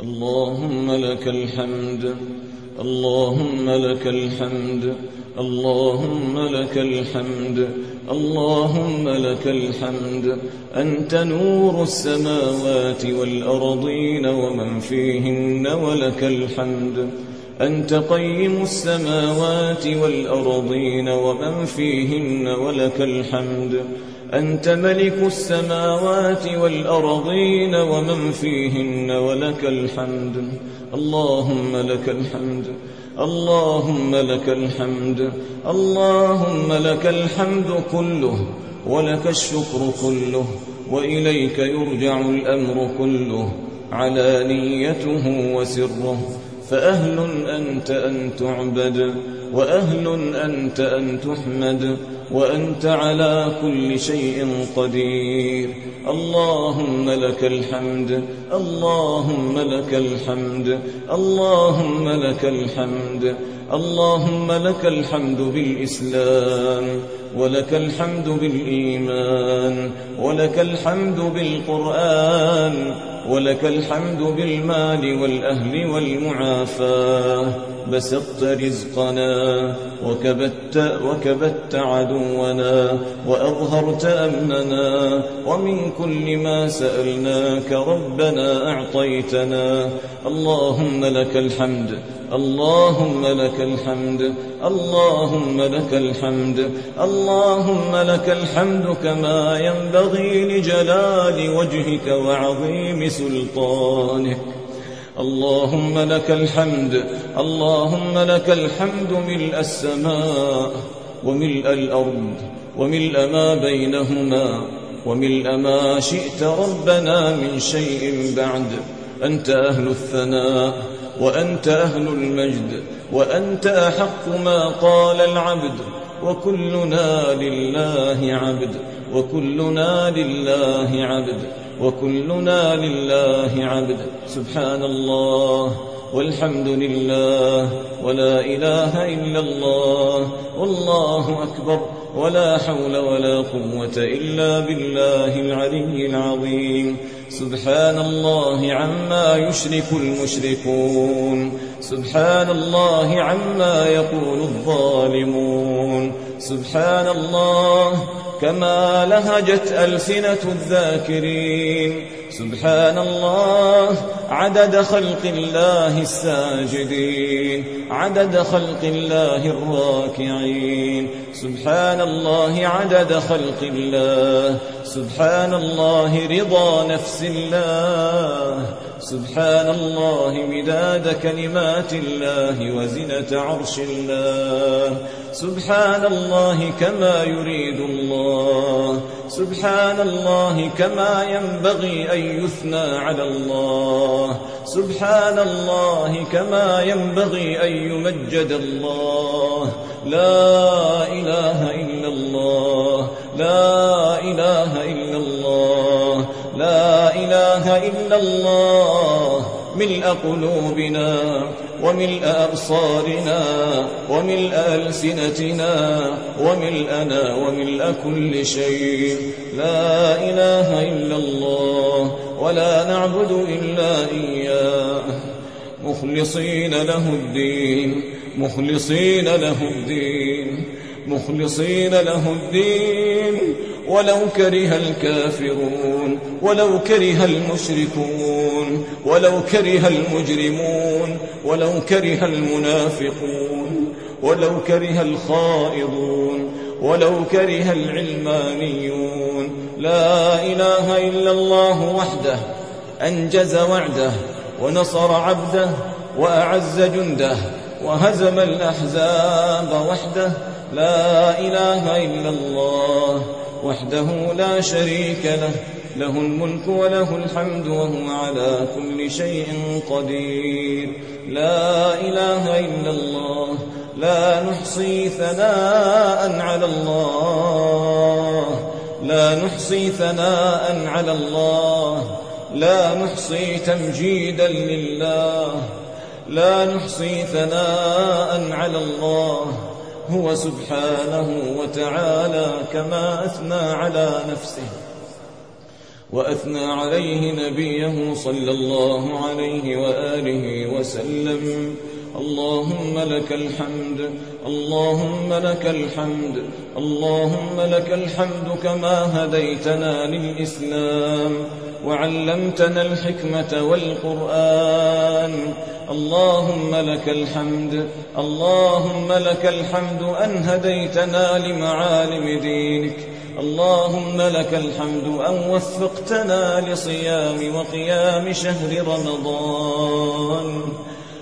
اللهم لك الحمد اللهم لك الحمد اللهم لك الحمد اللهم لك الحمد. أنت نور السماوات والأرضين ومن فيهن ولك الحمد. أنت قيم السماوات والأرضين ومن فيهن ولك الحمد. أنت ملك السماوات والأرضين ومن فيهن ولك الحمد. اللهم لك الحمد. اللهم لك الحمد. اللهم لك الحمد كله ولك الشكر كله وإليك يرجع الأمر كله علانيته وسره. فأهل أنت أن تعبد وأهل أنت أن تحمد وأنت على كل شيء قدير. اللهم لك الحمد اللهم لك الحمد اللهم لك الحمد اللهم لك الحمد بالإسلام ولك الحمد بالإيمان ولك الحمد بالقرآن ولك الحمد بالمال والأهل والمعافاة بسطت رزقنا وكبت, وكبت عدونا وأظهرت أمننا ومن كل ما سألناك ربنا أعطيتنا. اللهم لك الحمد اللهم لك الحمد اللهم لك الحمد اللهم لك الحمد كما ينبغي لجلال وجهك وعظيم سلطانك. اللهم لك الحمد اللهم لك الحمد ملء السماء وملء الأرض وملء ما بينهما وملء ما شئت ربنا من شيء بعد. أنت أهل الثناء وأنت أهل المجد وأنت أحق ما قال العبد وكلنا لله عبد وكلنا لله عبد وكلنا لله عبد. سبحان الله والحمد لله ولا إله إلا الله والله أكبر ولا حول ولا قوة إلا بالله العلي العظيم. سبحان الله عما يشرك المشركون. سبحان الله عما يقول الظالمون. سبحان الله كما لهجت ألسنة الذاكرين. سبحان الله عدد خلق الله الساجدين. عدد خلق الله الراكعين. سبحان الله عدد خلق الله. سبحان الله رضا نفس الله. سبحان الله مداد كلمات الله وزنة عرش الله. سبحان الله كما يريد الله. سبحان الله كما ينبغي أن يثنى على الله. سبحان الله كما ينبغي أن يمجد الله. لا إله إلا الله. لا إله إلا الله. لا إله إلا الله. ملء قلوبنا. وملء أبصارنا وملء ألسنتنا وملءنا وملء كل شيء. لا إله إلا الله ولا نعبد إلا إياه. مخلصين له الدين مخلصين له الدين. مخلصين له الدين. ولو كره الكافرون ولو كره المشركون ولو كره المجرمون ولو كره المنافقون ولو كره الخائضون ولو كره العلمانيون. لا إله إلا الله وحده أنجز وعده ونصر عبده وأعز جنده وهزم الأحزاب وحده. لا إله إلا الله وحده لا شريك له له الملك وله الحمد وهو على كل شيء قدير. لا إله إلا الله لا نحصي ثناء على الله لا نحصي ثناء على الله لا نحصي تمجيدا لله لا نحصي ثناء على الله. هو سبحانه وتعالى كما أثنى على نفسه وأثنى عليه نبيه صلى الله عليه وآله وسلم. اللهم لك الحمد اللهم لك الحمد اللهم لك الحمد كما هديتنا للإسلام وعلمتنا الحكمة والقرآن اللهم لك الحمد اللهم لك الحمد أن هديتنا لمعالم دينك. اللهم لك الحمد أن وفقتنا لصيام وقيام شهر رمضان.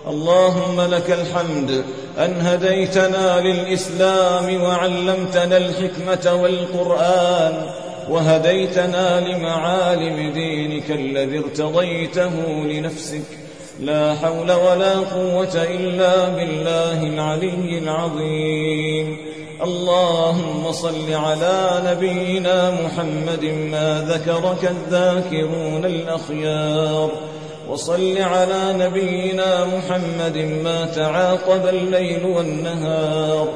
اللهم لك الحمد أن هديتنا للإسلام وعلمتنا الحكمة والقرآن وهديتنا لمعالم دينك الذي ارتضيته لنفسك. لا حول ولا قوة إلا بالله العلي العظيم. اللهم صل على نبينا محمد ما ذكرك الذاكرون الأخيار. وصل على نبينا محمد ما تعاقب الليل والنهار.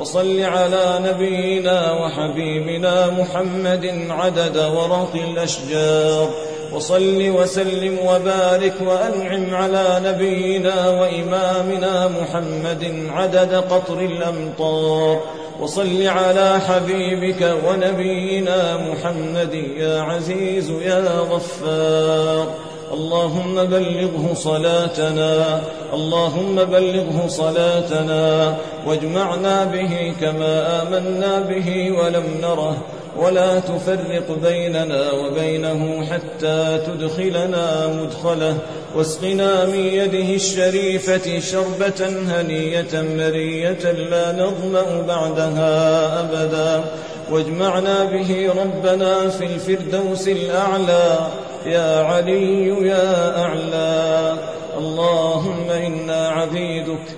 وصل على نبينا وحبيبنا محمد عدد ورق الأشجار. وصل وسلم وبارك وأنعم على نبينا وإمامنا محمد عدد قطر الأمطار. وصل على حبيبك ونبينا محمد يا عزيز يا غفار. اللهم بلغه صلاتنا اللهم بلغه صلاتنا واجمعنا به كما آمنا به ولم نره. ولا تفرق بيننا وبينه حتى تدخلنا مدخله. واسقنا من يده الشريفة شربة هنية مرية لا نظمأ بعدها أبدا. واجمعنا به ربنا في الفردوس الأعلى. يا علي يا أعلى. اللهم إنا عبيدك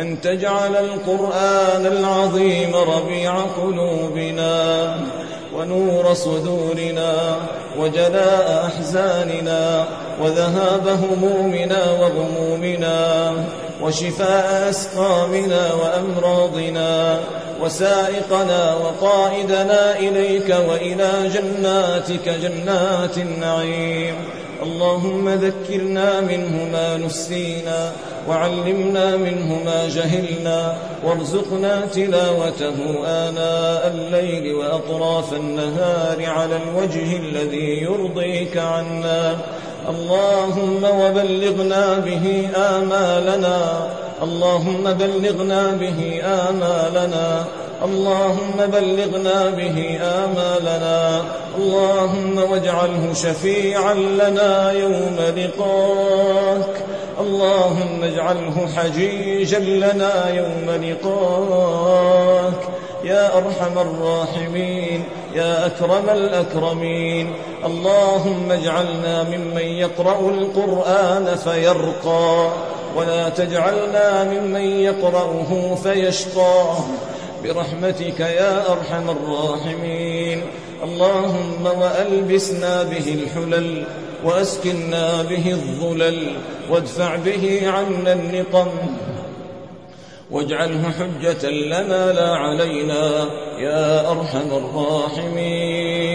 أن تجعل القرآن العظيم ربيع قلوبنا ونور صدورنا وجلاء أحزاننا وذهاب همومنا وغمومنا وشفاء أسقامنا وأمراضنا وسائقنا وقائدنا إليك وإلى جناتك جنات النعيم اللهم ذكرنا منه ما نسينا وعلمنا منه ما جهلنا وارزقنا تلاوته آناء الليل وأطراف النهار على الوجه الذي يرضيك عنا. اللهم وبلغنا به آمالنا اللهم بلغنا به آمالنا. اللهم بلغنا به آمالنا. اللهم واجعله شفيعا لنا يوم لقاك. اللهم اجعله حجيجا لنا يوم لقاك. يا أرحم الراحمين يا أكرم الأكرمين. اللهم اجعلنا ممن يقرأ القرآن فيرقى. ولا تجعلنا ممن يقرأه فيشقى. برحمتك يا أرحم الراحمين. اللهم وألبسنا به الحلل وأسكنا به الظلل وادفع به عنا النقم واجعله حجة لنا لا علينا يا أرحم الراحمين.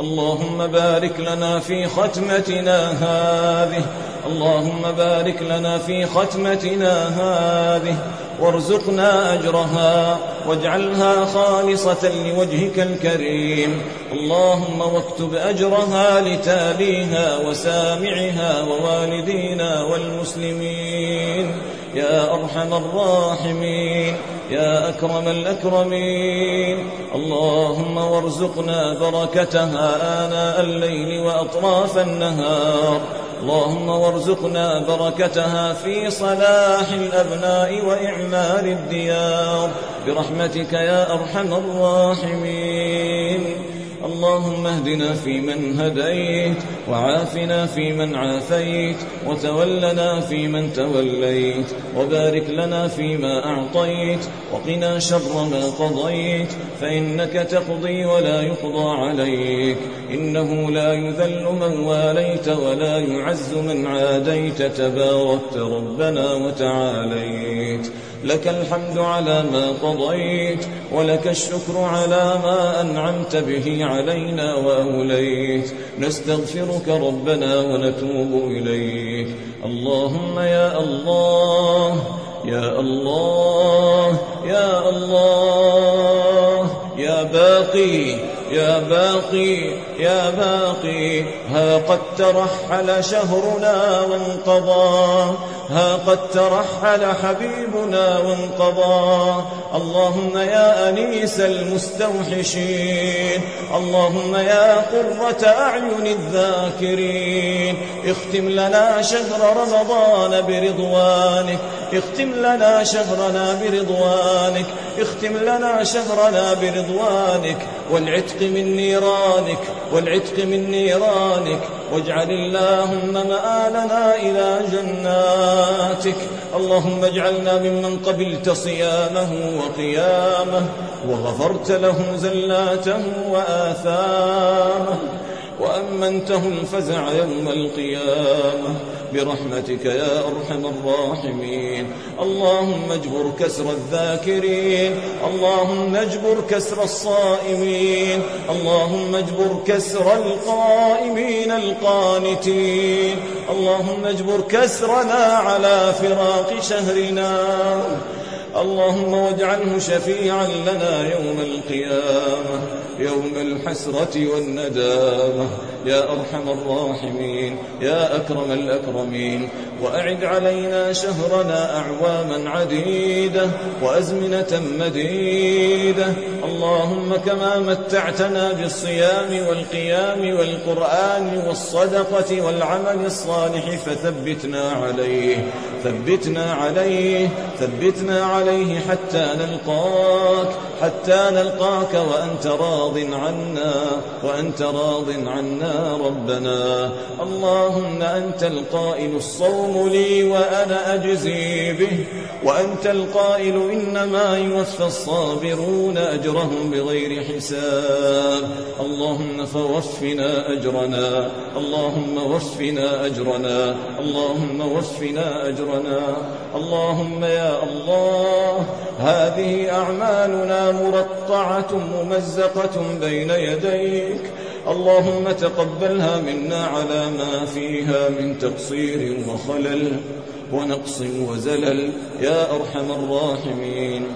اللهم بارك لنا في ختمتنا هذه. اللهم بارك لنا في ختمتنا هذه. وارزقنا أجرها واجعلها خالصة لوجهك الكريم. اللهم واكتب أجرها لتاليها وسامعها ووالدينا والمسلمين. يا أرحم الراحمين. يا أكرم الأكرمين. اللهم وارزقنا بركتها آناء الليل وأطراف النهار. اللهم وارزقنا بركتها في صلاح الأبناء وإعمار الديار. برحمتك يا أرحم الراحمين. اللهم اهدنا فيمن هديت وعافنا فيمن عافيت وتولنا فيمن توليت وبارك لنا فيما أعطيت وقنا شر ما قضيت فإنك تقضي ولا يقضى عليك. إنه لا يذل من واليت ولا يعز من عاديت تباركت ربنا وتعاليت. لك الحمد على ما قضيت ولك الشكر على ما أنعمت به علينا وأوليت. نستغفرك ربنا ونتوب إليك. اللهم يا الله يا الله يا الله يا باقي يا باقي يا باقي. ها قد ترحل شهرنا وانقضى ها قد ترحل حبيبنا وانقضى. اللهم يا أنيس المستوحشين. اللهم يا قرة أعين الذاكرين. اختم لنا شهر رمضان برضوانك. اختم لنا شهرنا برضوانك. اختم لنا شهرنا برضوانك. والعتق من نيرانك. والعتق من نيرانك. واجعل اللهم مآلنا إلى جناتك. اللهم اجعلنا ممن قبلت صيامه وقيامه وغفرت له زلاته وآثامه وأمنته الفزع يوم القيامة. برحمتك يا أرحم الراحمين. اللهم اجبر كسر الذاكرين. اللهم اجبر كسر الصائمين. اللهم اجبر كسر القائمين القانتين. اللهم اجبر كسرنا على فراق شهرنا. اللهم واجعله شفيعا لنا يوم القيامة. يوم الحسرة والندامة يا أرحم الراحمين يا أكرم الأكرمين وأعد علينا شهرنا أعواما عديدة وأزمنة مديدة. اللهم كما متعتنا بالصيام والقيام والقرآن والصدقة والعمل الصالح فثبتنا عليه ثبتنا عليه ثبتنا عليه حتى نلقاك حتى نلقاك وأنت راض. عنا وأنت راض عنا ربنا. اللهم أنت القائل الصوم لي وأنا أجزي به. وأنت القائل إنما يوفى الصابرون أجرهم بغير حساب. اللهم فوفنا أجرنا. اللهم وفنا أجرنا. اللهم وفنا أجرنا. اللهم يا الله هذه أعمالنا مرطعة ممزقة بين يديك. اللهم تقبلها منا على ما فيها من تقصير وخلل ونقص وزلل. يا أرحم الراحمين.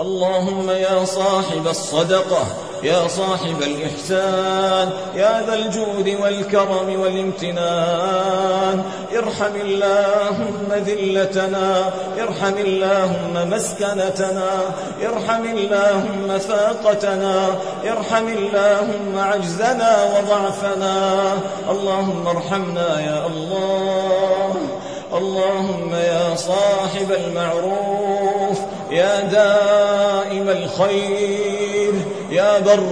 اللهم يا صاحب الصدقة يا صاحب الإحسان يا ذا الجود والكرم والامتنان. ارحم اللهم ذلتنا ارحم اللهم مسكنتنا ارحم اللهم فاقتنا ارحم اللهم عجزنا وضعفنا. اللهم ارحمنا يا الله اللهم يا صاحب المعروف يا دائم الخير. يا بر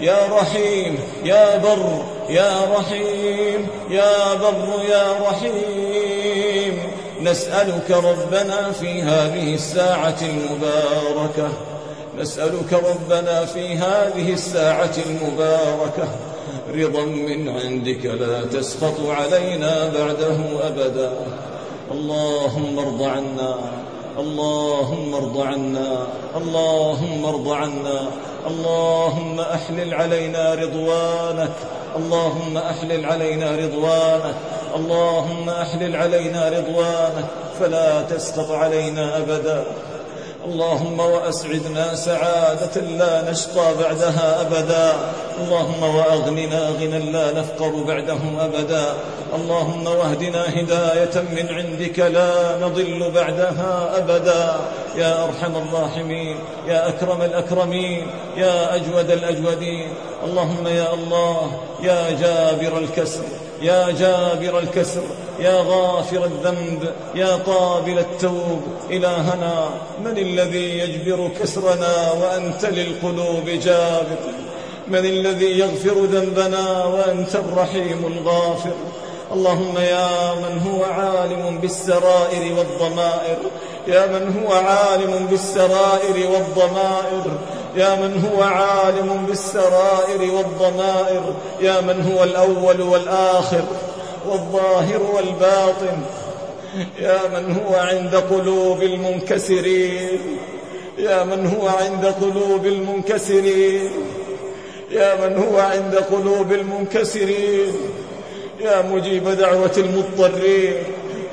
يا رحيم يا بر يا رحيم يا بر يا رحيم. نسألك ربنا في هذه الساعة المباركة نسألك ربنا في هذه الساعة المباركة. رضا من عندك لا تسخط علينا بعده أبدا. اللهم ارض عنا. اللهم ارض عنا اللهم ارض عنا اللهم أحلل علينا رضوانك اللهم أحلل علينا رضوانك اللهم أحلل علينا رضوانك فلا تسقط علينا أبدا. اللهم وأسعدنا سعادة لا نشقى بعدها أبدا. اللهم وأغننا غنى لا نفقر بعده أبدا. اللهم واهدنا هداية من عندك لا نضل بعدها أبدا. يا أرحم الراحمين يا أكرم الأكرمين يا أجود الأجودين. اللهم يا الله يا جابر الكسر يا جابر الكسر. يا غافر الذنب يا قابل التوب إلهنا من الذي يجبر كسرنا وأنت للقلوب جابر؟ من الذي يغفر ذنبنا وأنت الرحيم الغافر؟ اللهم يا من هو عالم بالسرائر والضمائر يا من هو عالم بالسرائر والضمائر يا من هو عالم بالسرائر والضمائر يا من هو الأول والآخر. والظاهر والباطن. يا من هو عند قلوب المنكسرين؟ يا من هو عند قلوب المنكسرين؟ يا من هو عند قلوب المنكسرين؟ يا مجيب دعوة المضطرين.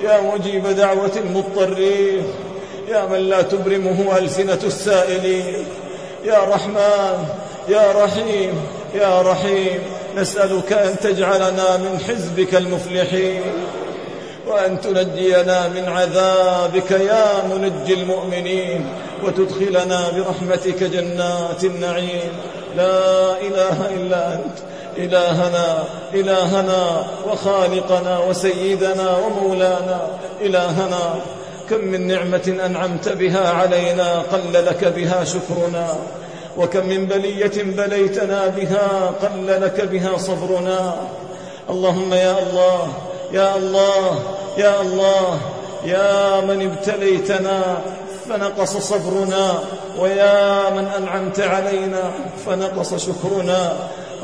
يا مجيب دعوة المضطرين. يا من لا تبرمه ألسنة السائلين. يا رحمن يا رحيم يا رحيم. نسألك أن تجعلنا من حزبك المفلحين وأن تنجينا من عذابك يا منجي المؤمنين وتدخلنا برحمتك جنات النعيم. لا إله إلا أنت إلهنا إلهنا وخالقنا وسيدنا ومولانا. إلهنا كم من نعمة أنعمت بها علينا قل لك بها شكرنا. وكم من بلية بليتنا بها قل لك بها صبرنا. اللهم يا الله يا الله يا الله يا من ابتليتنا فنقص صبرنا ويا من أنعمت علينا فنقص شكرنا.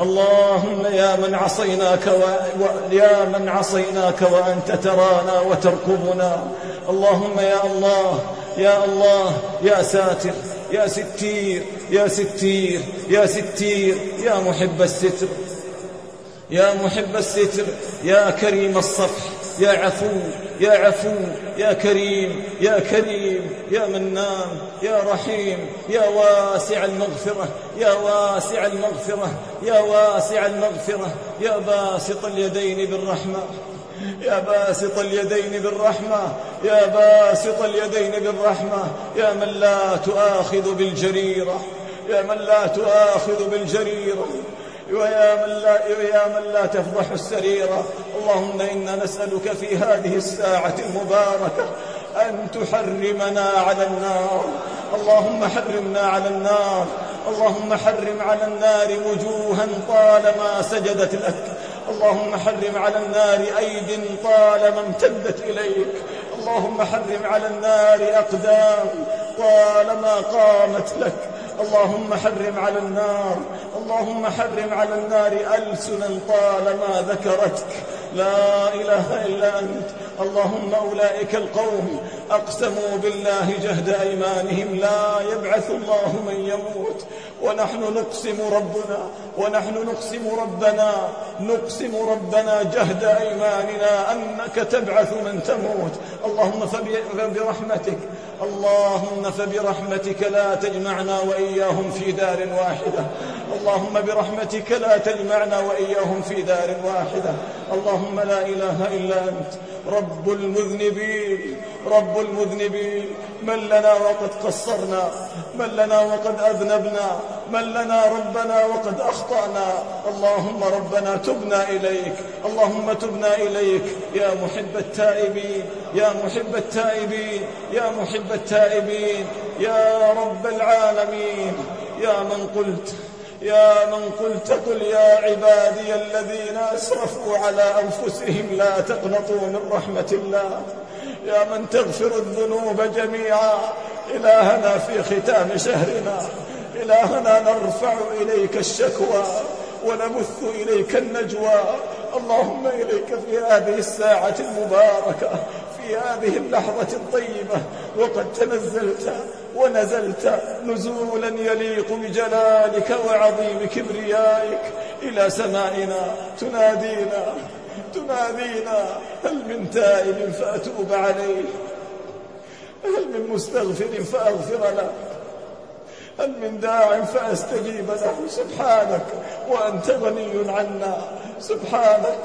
اللهم يا من عصيناك و... و... يا من عصيناك وأنت ترانا وتركبنا. اللهم يا الله يا الله يا ساتر يا ستير يا ستير يا ستير يا محب الستر يا محب الستر يا كريم الصفح يا عفو يا عفو يا كريم يا كريم يا منان يا رحيم يا واسع المغفرة يا واسع المغفرة يا واسع المغفرة يا باسط اليدين بالرحمة يا باسط اليدين بالرحمة يا باسط اليدين بالرحمة يا من لا تؤاخذ بالجريرة يا من لا تؤاخذ بالجريرة ويا من لا, ويا من لا تفضح السريرة. اللهم إنا نسألك في هذه الساعة المباركة أن تحرمنا على النار. اللهم حرمنا على النار. اللهم حرم على النار وجوها طالما سجدت لك. اللهم حرم على النار أيد طالما امتدت إليك. اللهم حرم على النار أقدام. طالما قامت لك. اللهم حرم على النار. اللهم حرم على النار ألسنا طالما ذكرتك. لا إله إلا أنت. اللهم أولئك القوم أقسموا بالله جهد أيمانهم لا يبعث الله من يموت. ونحن نقسم ربنا ونحن نقسم ربنا نقسم ربنا جهد أيماننا أنك تبعث من تموت. اللهم فبرحمتك اللهم فبرحمتك لا تجمعنا وإياهم في دار واحدة. اللهم برحمتك لا تجمعنا وإياهم في دار واحدة. اللهم لا إله إلا أنت. رب المذنبين رب المذنبين. من لنا وقد قصرنا من لنا وقد أذنبنا من لنا ربنا وقد أخطأنا. اللهم ربنا تبنا إليك اللهم تبنا إليك. يا محب التائبين يا محب التائبين يا محب التائبين. يا رب العالمين. يا من قلت يا من قلت قل يا عبادي الذين أسرفوا على أنفسهم لا تقنطوا من رحمة الله. يا من تغفر الذنوب جميعا. إلهنا في ختام شهرنا. إلهنا نرفع إليك الشكوى ونبث إليك النجوى. اللهم إليك في هذه الساعة المباركة. في هذه اللحظة الطيبة وقد تنزلت ونزلت نزولا يليق بجلالك وعظيم كبريائك إلى سمائنا. تنادينا تنادينا هل من تائب فأتوب عليه؟ هل من مستغفر فأغفر له؟ هل من داع فأستجيب له؟ سبحانك وأنت غني عنا. سبحانك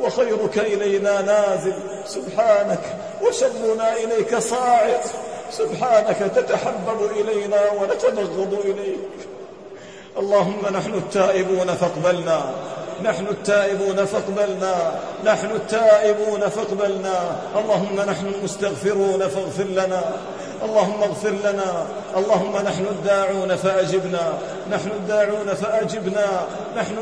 وخيرك إلينا نازل. سبحانك وشرنا إليك صاعد سبحانك تتحبب إلينا ونتبغض إليك. اللهم نحن التائبون فاقبلنا. نحن التائبون فاقبلنا. نحن التائبون فاقبلنا. اللهم نحن المستغفرون فاغفر لنا. اللهم اغفر لنا اللهم نحن الداعون فأجبنا نحن الداعون فأجبنا نحن,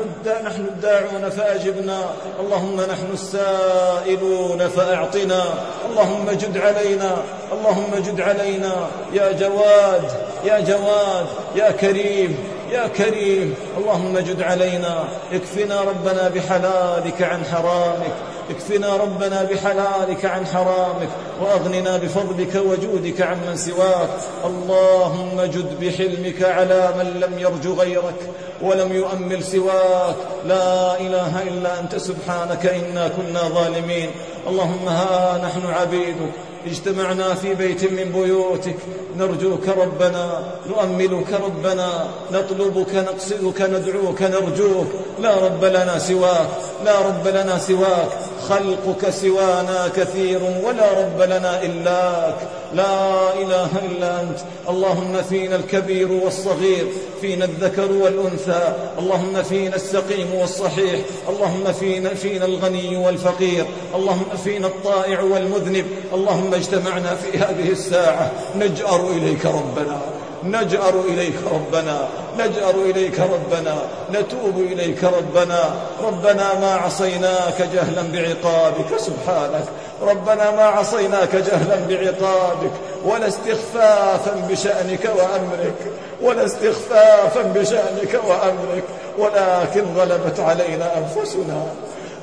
نحن الداعون فأجبنا اللهم نحن السائلون فأعطنا اللهم جد علينا اللهم جد علينا يا جواد يا جواد يا كريم يا كريم اللهم جد علينا اكفنا ربنا بحلالك عن حرامك. اكفنا ربنا بحلالك عن حرامك وأغننا بفضلك وجودك عمن سواك. اللهم جد بحلمك على من لم يرجو غيرك ولم يؤمل سواك. لا إله إلا أنت سبحانك إنا كنا ظالمين. اللهم ها نحن عبيدك اجتمعنا في بيت من بيوتك. نرجوك ربنا نؤملك ربنا نطلبك نقصدك ندعوك نرجوك. لا رب لنا سواك لا رب لنا سواك. خلقك سوانا كثير ولا رب لنا إلاك لا إله إلا أنت. اللهم فينا الكبير والصغير فينا الذكر والأنثى. اللهم فينا السقيم والصحيح. اللهم فينا, فينا الغني والفقير. اللهم فينا الطائع والمذنب. اللهم اجتمعنا في هذه الساعة. نجأر إليك ربنا. نجأر إليك ربنا نجأر إليك ربنا نتوب إليك ربنا. ربنا ما عصيناك جهلا بعقابك سبحانك. ربنا ما عصيناك جهلا بعقابك ولا استخفافا بشأنك وأمرك. ولا استخفافا بشأنك وأمرك. ولكن غلبت علينا أنفسنا.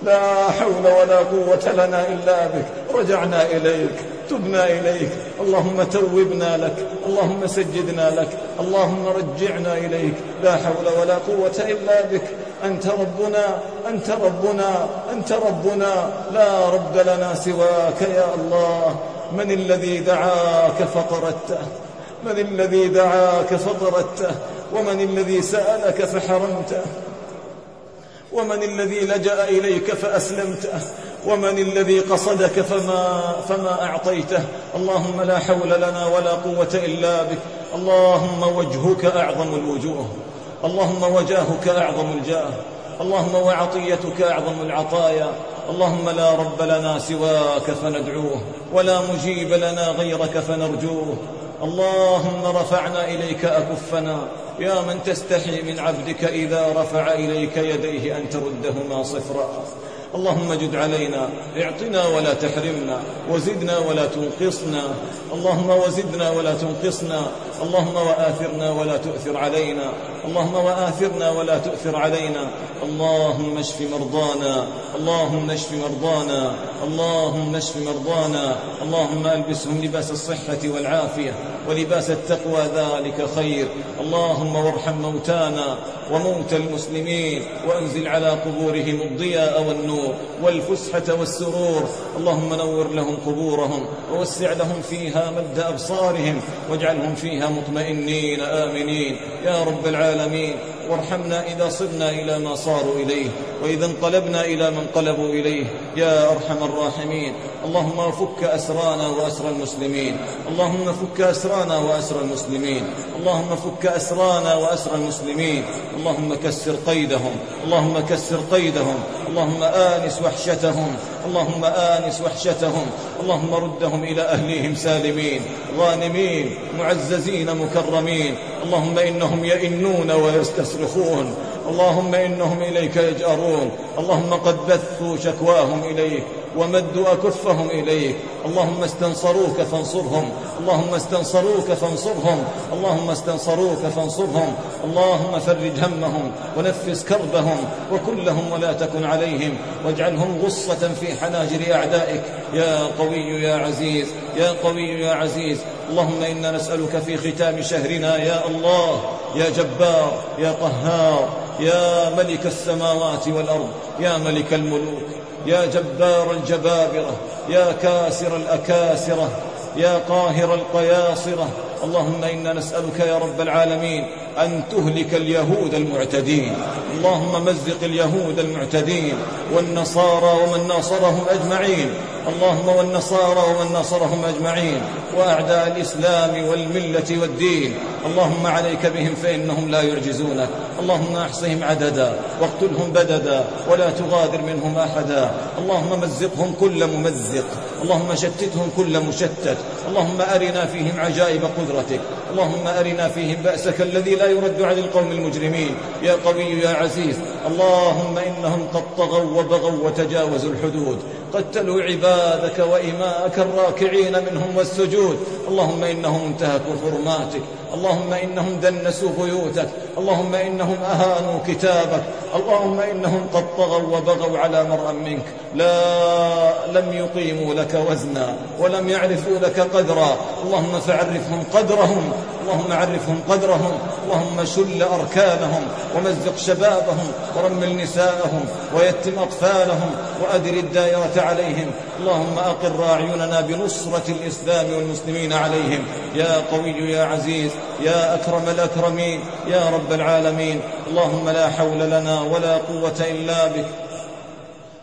لا حول ولا قوة لنا إلا بك. رجعنا إليك. تبنا إليك. اللهم توبنا لك. اللهم سجدنا لك. اللهم رجعنا إليك. لا حول ولا قوة إلا بك. أنت ربنا. أنت ربنا. أنت ربنا. لا رب لنا سواك يا الله. من الذي دعاك فطردته من الذي دعاك فطردته ومن الذي سألك فحرمته؟ ومن الذي لجأ إليك فأسلمته؟ ومن الذي قصدك فما, فما أعطيته؟ اللهم لا حول لنا ولا قوة إلا بك. اللهم وجهك أعظم الوجوه. اللهم وجاهك أعظم الجاه. اللهم وعطيتك أعظم العطايا. اللهم لا رب لنا سواك فندعوه ولا مجيب لنا غيرك فنرجوه. اللهم رفعنا إليك أكفنا. يا من تستحي من عبدك إذا رفع إليك يديه أن تردهما صفرا. اللهم جد علينا اعطنا ولا تحرمنا وزدنا ولا تنقصنا. اللهم وزدنا ولا تنقصنا. اللهم وآثرنا ولا تؤثر علينا. اللهم وآثرنا ولا تؤثر علينا. اللهم اشف مرضانا. اللهم اشف مرضانا. اللهم اشف مرضانا. اللهم ألبسهم لباس الصحة والعافية ولباس التقوى ذلك خير. اللهم وارحم موتانا وموتى المسلمين وأنزل على قبورهم الضياء والنور. والفسحة والسرور. اللهم نور لهم قبورهم ووسع لهم فيها مد أبصارهم واجعلهم فيها مطمئنين. آمنين. يا رب العالمين. وارحمنا إذا صرنا إلى ما صاروا إليه. وإذا انقلبنا إلى من انقلبوا إليه. يا أرحم الراحمين. اللهم فك أسرانا وأسر المسلمين. اللهم فك أسرانا وأسر المسلمين. اللهم فك أسرانا وأسر المسلمين. اللهم كسر قيدهم. اللهم كسر قيدهم. اللهم آنس وحشتهم. اللهم آنس وحشتهم. اللهم ردهم إلى أهليهم سالمين. غانمين. معززين مكرمين. اللهم إنهم يئنون ويستصرخون اللهم إنهم إليك يجأرون. اللهم قد بثوا شكواهم إليك ومدوا أكفهم إليك. اللهم استنصروك فانصرهم. اللهم استنصروك فانصرهم. اللهم استنصروك فانصرهم. اللهم فرج همهم ونفس كربهم وكن لهم ولا تكن عليهم. واجعلهم غصة في حناجر أعدائك. يا قوي يا عزيز. يا قوي يا عزيز. اللهم إنا نسألك في ختام شهرنا يا الله. يا جبار. يا قهار. يا ملك السماوات والأرض يا ملك الملوك يا جبار الجبابرة يا كاسر الأكاسرة يا قاهر القياصرة اللهم إنا نسألك يا رب العالمين أن تهلك اليهود المعتدين. اللهم مزق اليهود المعتدين والنصارى ومن ناصرهم أجمعين. اللهم والنصارى ومن ناصرهم أجمعين. وأعداء الإسلام والملة والدين. اللهم عليك بهم فإنهم لا يعجزونك. اللهم أحصهم عددا واقتلهم بددا ولا تغادر منهم أحدا. اللهم مزقهم كل ممزق. اللهم شتتهم كل مشتت. اللهم أرنا فيهم عجائب قدرتك. اللهم أرنا فيهم بأسك الذي لا يرد عن القوم المجرمين. يا قوي يا عزيز. اللهم إنهم قد طغوا وبغوا وتجاوزوا الحدود. قتلوا عبادك وإماءك الراكعين منهم والسجود. اللهم إنهم انتهكوا حرماتك. اللهم إنهم دنسوا بيوتك. اللهم إنهم أهانوا كتابك. اللهم إنهم قد طغوا وبغوا على مرأى منك. لا لم يقيموا لك وزنا ولم يعرفوا لك قدرا. اللهم فعرفهم قدرهم. اللهم عرفهم قدرهم اللهم شل أركانهم ومزق شبابهم ورمل نساءهم ويتم أطفالهم وأدر الدائرة عليهم. اللهم أقر أعيننا بنصرة الإسلام والمسلمين عليهم. يا قوي يا عزيز يا أكرم الأكرمين يا رب العالمين. اللهم لا حول لنا ولا قوة إلا بك.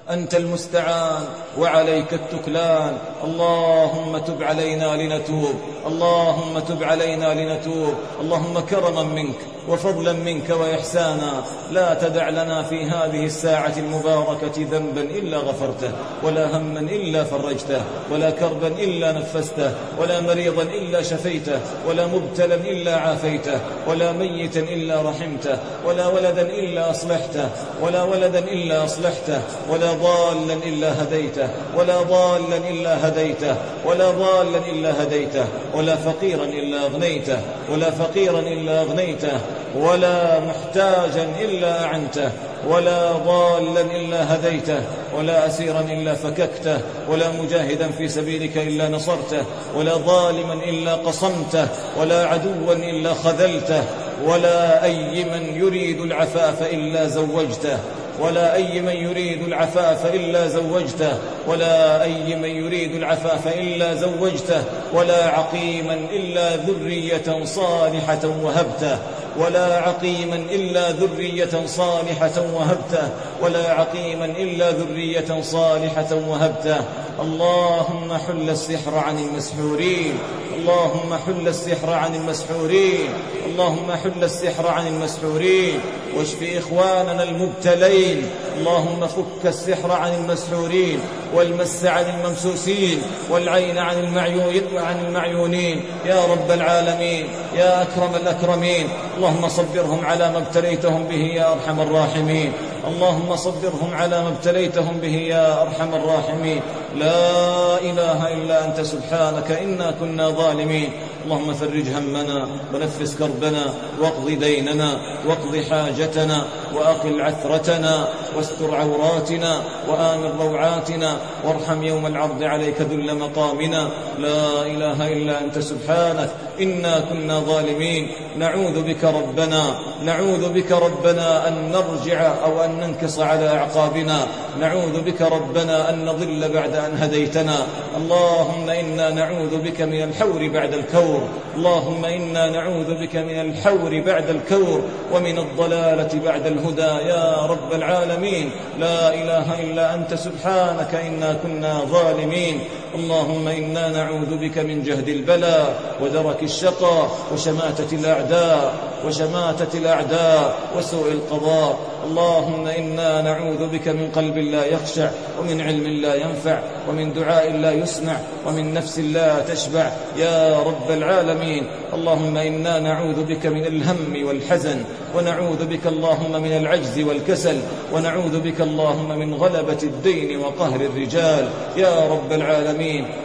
أنت المستعان. وعليك التكلان. اللهم تب علينا لنتوب. اللهم تب علينا لنتوب. اللهم كرما منك وفضلا منك وإحسانا. لا تدع لنا في هذه الساعة المباركة ذنبا إلا غفرته ولا هما إلا فرجته ولا كربا إلا نفسته ولا مريضا إلا شفيته ولا مبتلا إلا عافيته ولا ميتا إلا رحمته ولا ولدا إلا أصلحته ولا ولدا إلا أصلحته ولا ضالا إلا هديته. ولا ضالا إلا هديته ولا ضالا إلا هديته ولا فقيرا إلا أغنيته ولا فقيرا إلا أغنيته ولا محتاجا إلا أعنته ولا ضالا إلا هديته ولا أسيرا إلا فككته ولا مجاهدا في سبيلك إلا نصرته ولا ظالما إلا قصمته ولا عدوا إلا خذلته ولا أي من يريد العفاف إلا زوجته. ولا أي من يريد العفاف إلا زوجته ولا أي من يريد العفاف إلا زوجته ولا عقيما إلا ذرية صالحة وهبته. ولا عقيما إلا ذرية صالحة وهبته ولا عقيما إلا ذرية صالحة وهبته اللهم حل السحر عن المسحورين. اللهم حل السحر عن المسحورين. اللهم حل السحر عن المسحورين. واشف إخواننا المبتلين. اللهم فك السحر عن المسحورين. والمس عن الممسوسين والعين عن المعيون عن المعيونين. يا رب العالمين يا أكرم الأكرمين. اللهم صبرهم على ما ابتليتهم به يا أرحم الراحمين. اللهم صبرهم على ما ابتليتهم به يا أرحم الراحمين. لا إله إلا أنت سبحانك إنا كنا ظالمين. اللهم فرج همنا ونفس كربنا واقض ديننا واقض حاجتنا وأقل عثرتنا واستر عوراتنا وآمن روعاتنا وارحم يوم العرض عليك ذل مقامنا. لا إله إلا أنت سبحانك إنا كنا ظالمين. نعوذ بك ربنا. نعوذ بك ربنا أن نرجع أو أن ننكص على أعقابنا. نعوذ بك ربنا أن نضل بعد أن هديتنا. اللهم إنا نعوذ بك من الحور بعد الكور. اللهم إنا نعوذ بك من الحور بعد الكور ومن الضلالة بعد الهدى. يا رب العالمين. لا إله إلا أنت. سبحانك إنا كنا ظالمين. اللهم إنا نعوذ بك من جهد البلاء ودرك الشقاء وشماتة الأعداء وشماتة الأعداء وسوء القضاء. اللهم إنا نعوذ بك من قلب لا يخشع ومن علم لا ينفع ومن دعاء لا يسمع ومن نفس لا تشبع. يا رب العالمين اللهم إنا نعوذ بك من الهم والحزن ونعوذ بك اللهم من العجز والكسل ونعوذ بك اللهم من غلبة الدين وقهر الرجال. يا رب العالمين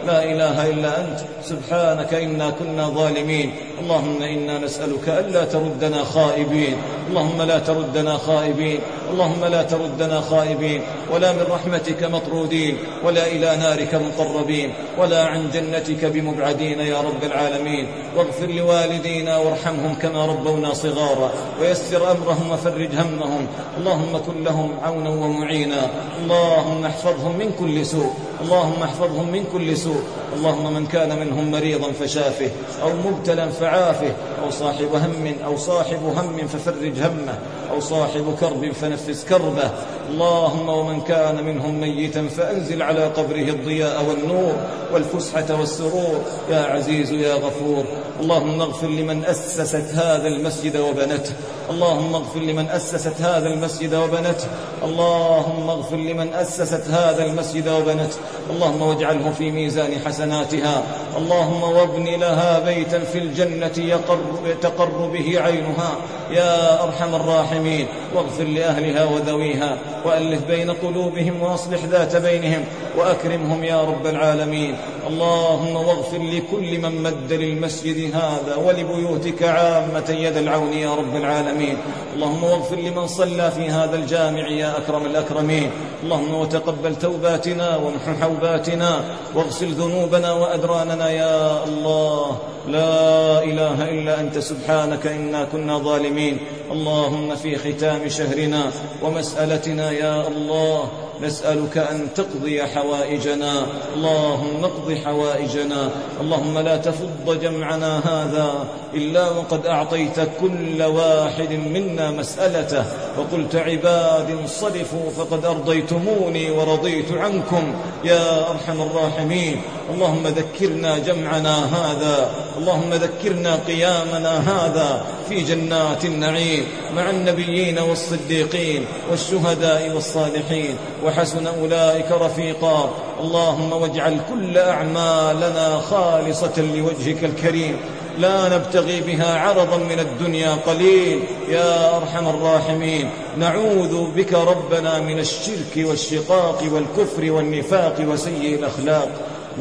لا إله إلا أنت. سبحانك إنا كنا ظالمين. اللهم إنا نسألك ألا تردنا خائبين. اللهم لا تردنا خائبين اللهم لا تردنا خائبين ولا من رحمتك مطرودين ولا إلى نارك مقربين ولا عن جنتك بمبعدين يا رب العالمين. واغفر لوالدينا وارحمهم كما ربونا صغارا ويسر أمرهم وفرج همهم. اللهم كن لهم عونا ومعينا. اللهم احفظهم من كل سوء اللهم احفظهم من كل سوء. اللهم من كان منهم مريضا فشافه أو مبتلا فعافه أو صاحب هم أو صاحب هم ففرج همه. أو صاحب كرب فنفس كربه. اللهم ومن كان منهم ميتا فأنزل على قبره الضياء والنور والفسحة والسرور. يا عزيز يا غفور. اللهم اغفر لمن أسست هذا المسجد وبنته. اللهم اغفر لمن أسست هذا المسجد وبنته. اللهم اغفر لمن أسست هذا المسجد وبنته. اللهم واجعله في ميزان حسناتها. اللهم وابن لها بيتا في الجنة يقر تقر به عينها. يا أرحم الراحمين. الراحمين. واغفر لأهلها وذويها وألف بين قلوبهم وأصلح ذات بينهم وأكرمهم يا رب العالمين. اللهم واغفر لكل من مد للمسجد هذا ولبيوتك عامة يد العون يا رب العالمين. اللهم واغفر لمن صلى في هذا الجامع يا أكرم الأكرمين. اللهم وتقبل توباتنا وامح حوباتنا واغسل ذنوبنا وأدراننا يا الله. لا إله إلا أنت سبحانك إنا كنا ظالمين. اللهم في ختام شهرنا ومسألتنا يا الله نسألك أن تقضي حوائجنا. اللهم اقض حوائجنا. اللهم لا تفض جمعنا هذا إلا وقد أعطيت كل واحد منا مسألته. وقلت عباد صرفوا فقد أرضيتموني ورضيت عنكم. يا أرحم الراحمين. اللهم ذكرنا جمعنا هذا. اللهم ذكرنا قيامنا هذا في جنات النعيم مع النبيين والصديقين والشهداء والصالحين. وحسن أولئك رفيقا. اللهم واجعل كل أعمالنا خالصة لوجهك الكريم. لا نبتغي بها عرضا من الدنيا قليل. يا أرحم الراحمين. نعوذ بك ربنا من الشرك والشقاق والكفر والنفاق وسيء الأخلاق.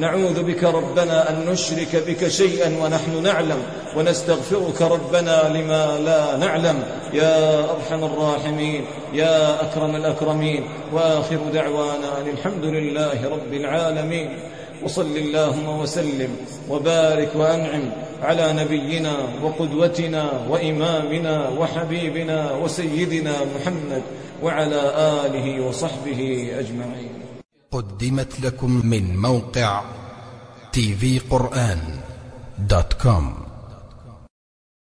نعوذ بك ربنا أن نشرك بك شيئا ونحن نعلم ونستغفرك ربنا لما لا نعلم. يا أرحم الراحمين يا أكرم الأكرمين. وآخر دعوانا أن الحمد لله رب العالمين. وصل اللهم وسلم وبارك وأنعم على نبينا وقدوتنا وإمامنا وحبيبنا وسيدنا محمد وعلى آله وصحبه أجمعين. قدمت لكم من موقع تي